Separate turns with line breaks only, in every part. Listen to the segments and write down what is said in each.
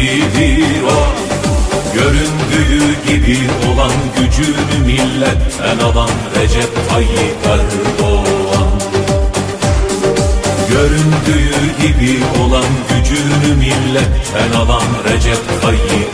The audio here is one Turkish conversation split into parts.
sesidir o Göründüğü gibi olan gücünü milletten alan Recep Tayyip Erdoğan. Göründüğü gibi olan gücünü milletten alan Recep Tayyip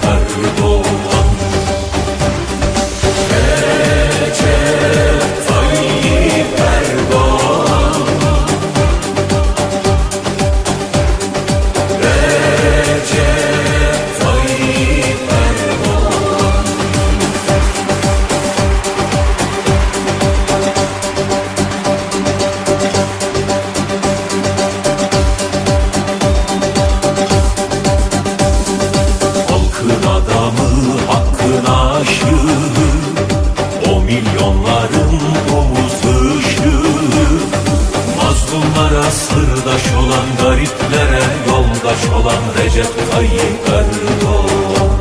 sırdaş olan gariplere yoldaş olan Recep Tayyip Erdoğan.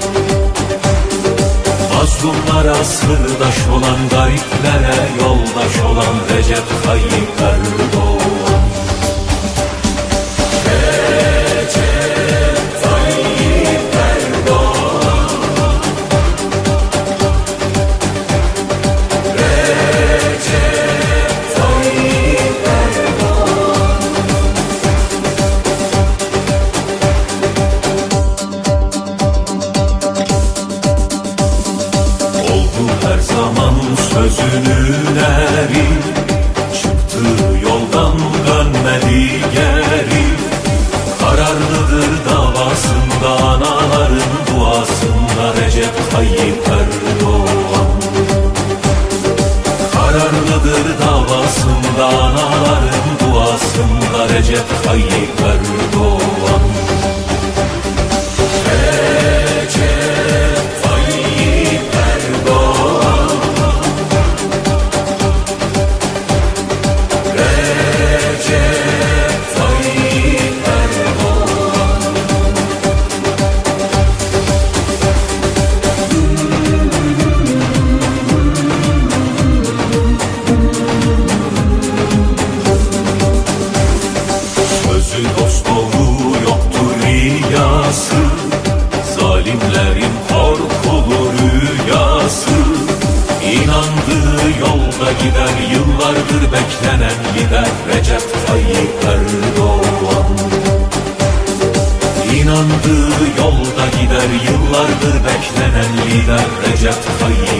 Mazlumlara sırdaş olan gariplere yoldaş olan Recep Tayyip Erdoğan zaman sözünün eri Çıktığı yoldan dönmedi geri. Kararlıdır davasında anaların duasında Recep Tayyip Erdoğan. Kararlıdır davasında anaların duasında Recep Tayyip Erdoğan Zalimlerin korkulu rüyası. İnandığı yolda gider Yıllardır beklenen lider Recep Tayyip Erdoğan. İnandığı yolda gider Yıllardır beklenen lider Recep Tayyip